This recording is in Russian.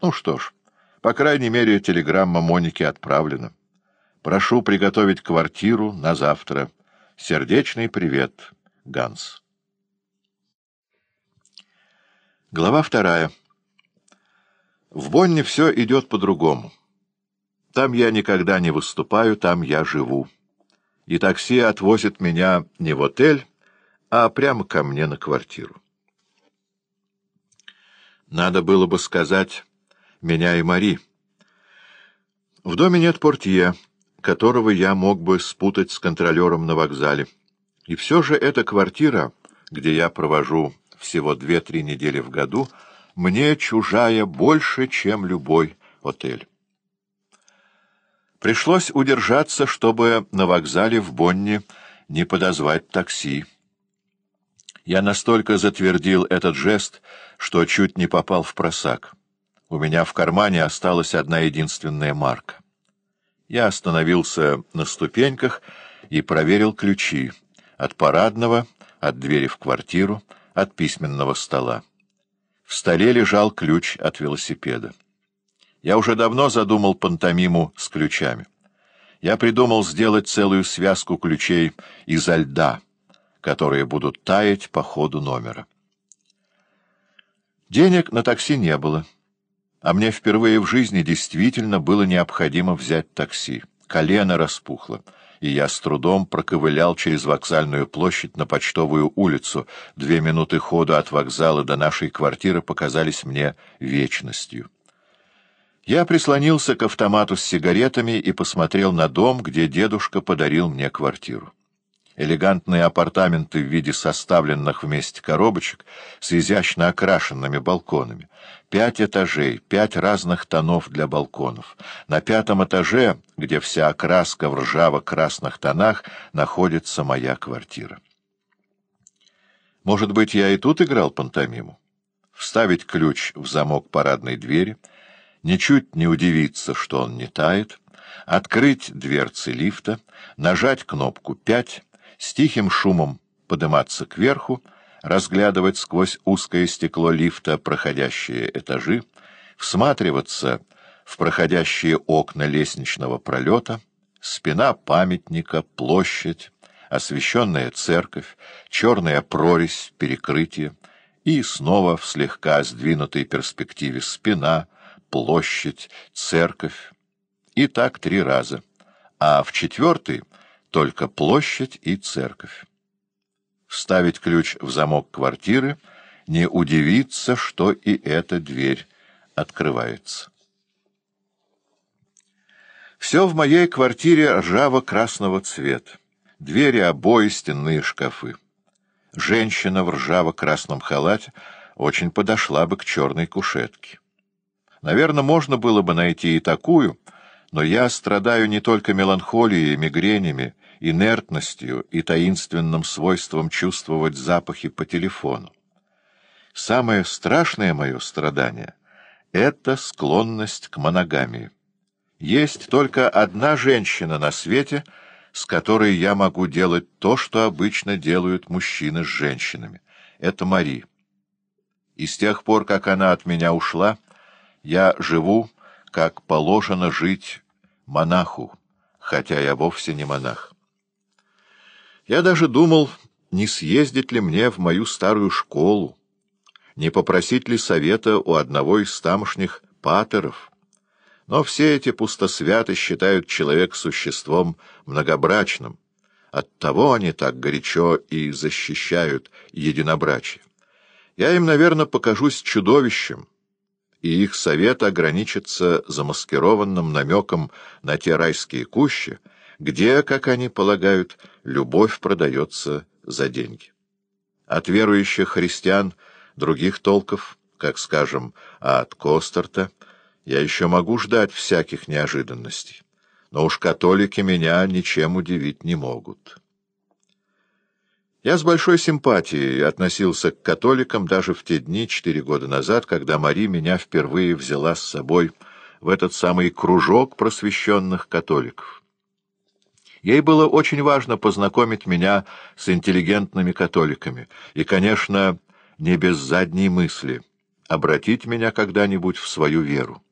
Ну что ж, по крайней мере, телеграмма Моники отправлена. Прошу приготовить квартиру на завтра. Сердечный привет, Ганс. Глава вторая. В Бонне все идет по-другому. Там я никогда не выступаю, там я живу. И такси отвозит меня не в отель, а прямо ко мне на квартиру. Надо было бы сказать «меня и Мари». В доме нет портье, которого я мог бы спутать с контролером на вокзале. И все же эта квартира, где я провожу всего две-три недели в году, мне чужая больше, чем любой отель. Пришлось удержаться, чтобы на вокзале в Бонне не подозвать такси. Я настолько затвердил этот жест, что чуть не попал в просак. У меня в кармане осталась одна единственная марка. Я остановился на ступеньках и проверил ключи от парадного, от двери в квартиру, от письменного стола. В столе лежал ключ от велосипеда. Я уже давно задумал пантомиму с ключами. Я придумал сделать целую связку ключей изо льда, которые будут таять по ходу номера. Денег на такси не было, а мне впервые в жизни действительно было необходимо взять такси. Колено распухло и я с трудом проковылял через вокзальную площадь на Почтовую улицу. Две минуты ходу от вокзала до нашей квартиры показались мне вечностью. Я прислонился к автомату с сигаретами и посмотрел на дом, где дедушка подарил мне квартиру элегантные апартаменты в виде составленных вместе коробочек с изящно окрашенными балконами. Пять этажей, пять разных тонов для балконов. На пятом этаже, где вся окраска в ржаво-красных тонах, находится моя квартира. Может быть, я и тут играл пантомиму? Вставить ключ в замок парадной двери, ничуть не удивиться, что он не тает, открыть дверцы лифта, нажать кнопку «пять», с тихим шумом подниматься кверху, разглядывать сквозь узкое стекло лифта проходящие этажи, всматриваться в проходящие окна лестничного пролета, спина памятника, площадь, освещенная церковь, черная прорезь, перекрытие, и снова в слегка сдвинутой перспективе спина, площадь, церковь, и так три раза, а в четвертый — только площадь и церковь. Вставить ключ в замок квартиры, не удивиться, что и эта дверь открывается. Все в моей квартире ржаво-красного цвета. Двери, обои, стенные шкафы. Женщина в ржаво-красном халате очень подошла бы к черной кушетке. Наверное, можно было бы найти и такую, но я страдаю не только меланхолией, мигренями, инертностью и таинственным свойством чувствовать запахи по телефону. Самое страшное мое страдание — это склонность к моногамии. Есть только одна женщина на свете, с которой я могу делать то, что обычно делают мужчины с женщинами. Это Мари. И с тех пор, как она от меня ушла, я живу, как положено жить монаху, хотя я вовсе не монах. Я даже думал, не съездить ли мне в мою старую школу, не попросить ли совета у одного из тамошних патеров. Но все эти пустосвяты считают человек существом многобрачным. Оттого они так горячо и защищают единобрачие. Я им, наверное, покажусь чудовищем, и их совет ограничится замаскированным намеком на те райские кущи, где, как они полагают, любовь продается за деньги. От верующих христиан других толков, как, скажем, от Костерта, я еще могу ждать всяких неожиданностей, но уж католики меня ничем удивить не могут. Я с большой симпатией относился к католикам даже в те дни, четыре года назад, когда Мари меня впервые взяла с собой в этот самый кружок просвещенных католиков. Ей было очень важно познакомить меня с интеллигентными католиками, и, конечно, не без задней мысли. обратить меня когда-нибудь в свою веру.